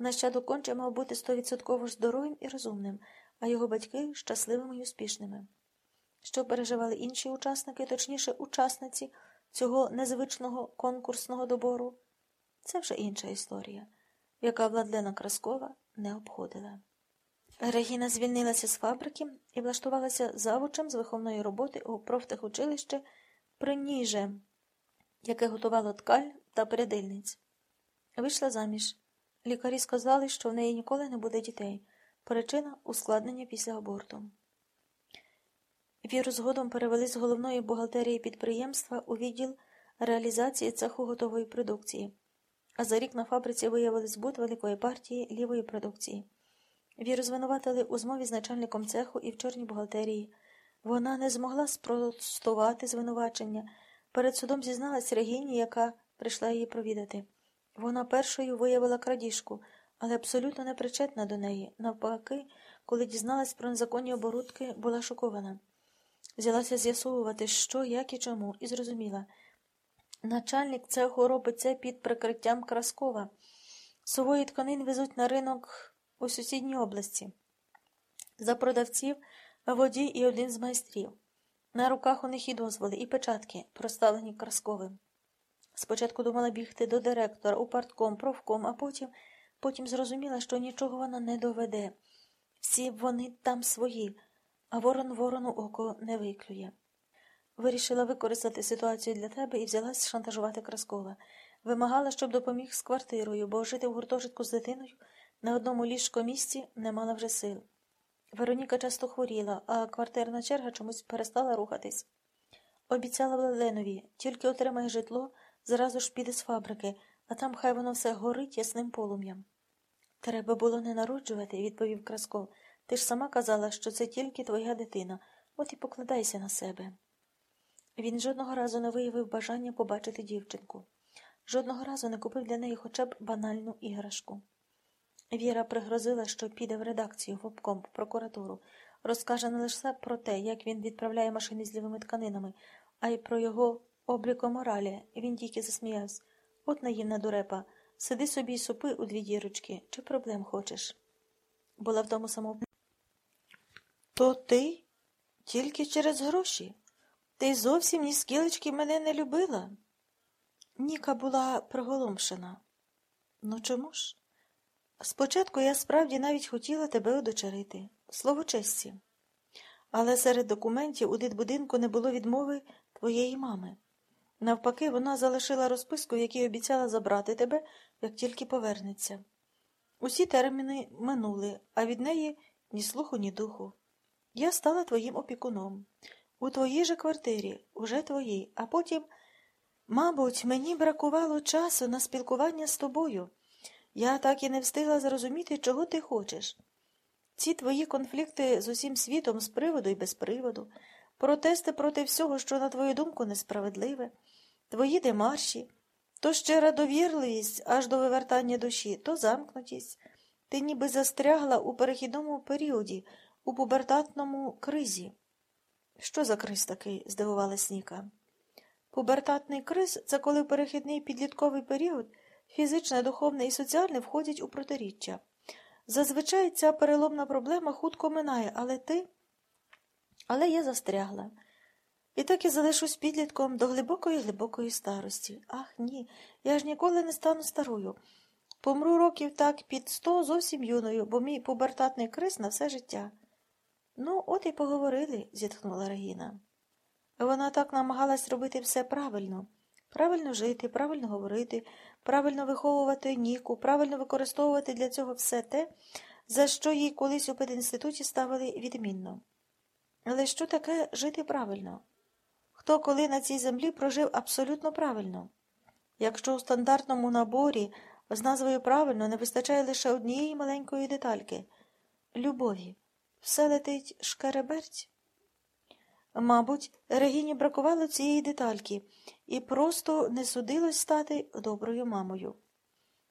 Нащадок конче мав бути стовідсотково здоровим і розумним, а його батьки щасливими і успішними. Що переживали інші учасники, точніше, учасниці цього незвичного конкурсного добору, це вже інша історія, яка Владлена Краскова не обходила. Регіна звільнилася з фабрики і влаштувалася завучем з виховної роботи у профтехучилище Приніже, яке готувало ткаль та передильниць. Вийшла заміж. Лікарі сказали, що в неї ніколи не буде дітей. Причина ускладнення після аборту. Віру згодом перевели з головної бухгалтерії підприємства у відділ реалізації цеху готової продукції, а за рік на фабриці виявили збут великої партії лівої продукції. Віру звинуватили у змові з начальником цеху і в чорній бухгалтерії. Вона не змогла спростувати звинувачення. Перед судом зізналась Регіні, яка прийшла її провідати. Вона першою виявила крадіжку, але абсолютно не причетна до неї. Навпаки, коли дізналась про незаконні оборудки, була шокована. Взялася з'ясовувати, що, як і чому, і зрозуміла. Начальник цеху робить це під прикриттям Краскова. Сувої тканин везуть на ринок у сусідній області. За продавців водій і один з майстрів. На руках у них і дозволи, і печатки, проставлені Красковим. Спочатку думала бігти до директора, у партком, профком, а потім потім зрозуміла, що нічого вона не доведе. Всі вони там свої, а ворон ворону око не виклює. Вирішила використати ситуацію для тебе і взялась шантажувати Краскова. Вимагала, щоб допоміг з квартирою, бо жити в гуртожитку з дитиною на одному ліжко місці не мала вже сил. Вероніка часто хворіла, а квартирна черга чомусь перестала рухатись. Обіцяла Владленові, тільки отримає житло, зразу ж піде з фабрики, а там хай воно все горить ясним полум'ям. Треба було не народжувати, відповів Красков. Ти ж сама казала, що це тільки твоя дитина, от і покладайся на себе. Він жодного разу не виявив бажання побачити дівчинку, жодного разу не купив для неї хоча б банальну іграшку. Віра пригрозила, що піде в редакцію в обком в прокуратуру, розкаже не лише про те, як він відправляє машини з лівими тканинами, а й про його обліко моралі. Він тільки засміявся. От наївна дурепа. Сиди собі й супи у дві дірочки, чи проблем хочеш? Була в тому самому. То ти? Тільки через гроші? Ти зовсім ні скілечки мене не любила? Ніка була приголомшена. Ну чому ж? Спочатку я справді навіть хотіла тебе удочерити, слово честі. Але серед документів у дитбудинку не було відмови твоєї мами. Навпаки, вона залишила розписку, в якій обіцяла забрати тебе, як тільки повернеться. Усі терміни минули, а від неї ні слуху, ні духу. Я стала твоїм опікуном. У твоїй же квартирі, уже твоїй, а потім, мабуть, мені бракувало часу на спілкування з тобою. Я так і не встигла зрозуміти, чого ти хочеш. Ці твої конфлікти з усім світом з приводу і без приводу, протести проти всього, що, на твою думку, несправедливе, твої демарші, то щира довірливість аж до вивертання душі, то замкнутість. Ти ніби застрягла у перехідному періоді, у пубертатному кризі. Що за криз такий? здивувалась Ніка. Пубертатний криз це коли перехідний підлітковий період, фізичне, духовне і соціальне входять у протиріччя. Зазвичай ця переломна проблема хутко минає, але ти. Але я застрягла. І так і залишусь підлітком до глибокої глибокої старості. Ах, ні, я ж ніколи не стану старою. Помру років так під сто зовсім юною, бо мій пубертатний криз на все життя. Ну, от і поговорили, зітхнула Регіна. Вона так намагалась робити все правильно правильно жити, правильно говорити, правильно виховувати Ніку, правильно використовувати для цього все те, за що їй колись у пединституті ставили відмінно. Але що таке жити правильно? Хто коли на цій землі прожив абсолютно правильно? Якщо у стандартному наборі з назвою правильно не вистачає лише однієї маленької детальки любові, все летить шкереберть. Мабуть, Регіні бракувало цієї детальки і просто не судилось стати доброю мамою.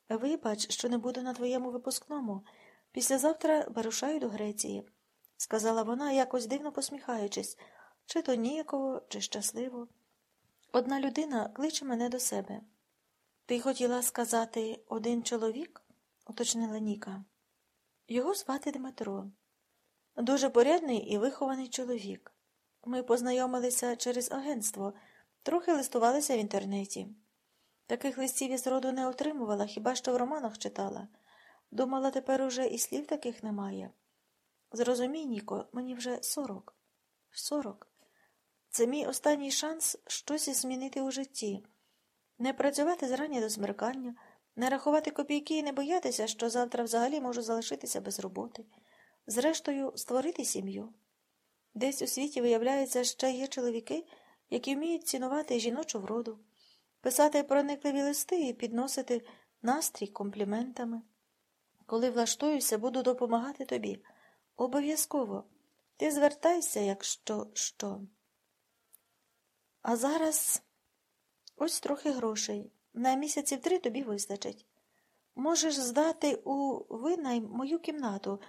Вибач, що не буду на твоєму випускному. Післязавтра вирушаю до Греції, сказала вона, якось дивно посміхаючись, чи то ніяково, чи щасливо. Одна людина кличе мене до себе. Ти хотіла сказати один чоловік? уточнила Ніка. Його звати Дмитро. Дуже порядний і вихований чоловік. Ми познайомилися через агентство, трохи листувалися в інтернеті. Таких листів я зроду не отримувала, хіба що в романах читала. Думала, тепер уже і слів таких немає. Зрозумій, Ніко, мені вже сорок. Сорок. Це мій останній шанс щось змінити у житті. Не працювати зрання до смеркання, не рахувати копійки і не боятися, що завтра взагалі можу залишитися без роботи. Зрештою, створити сім'ю. Десь у світі, виявляється, ще є чоловіки, які вміють цінувати жіночу вроду, писати проникливі листи і підносити настрій компліментами. Коли влаштуюся, буду допомагати тобі. Обов'язково. Ти звертайся, якщо що. А зараз ось трохи грошей. На місяців три тобі вистачить. Можеш здати у винайм мою кімнату.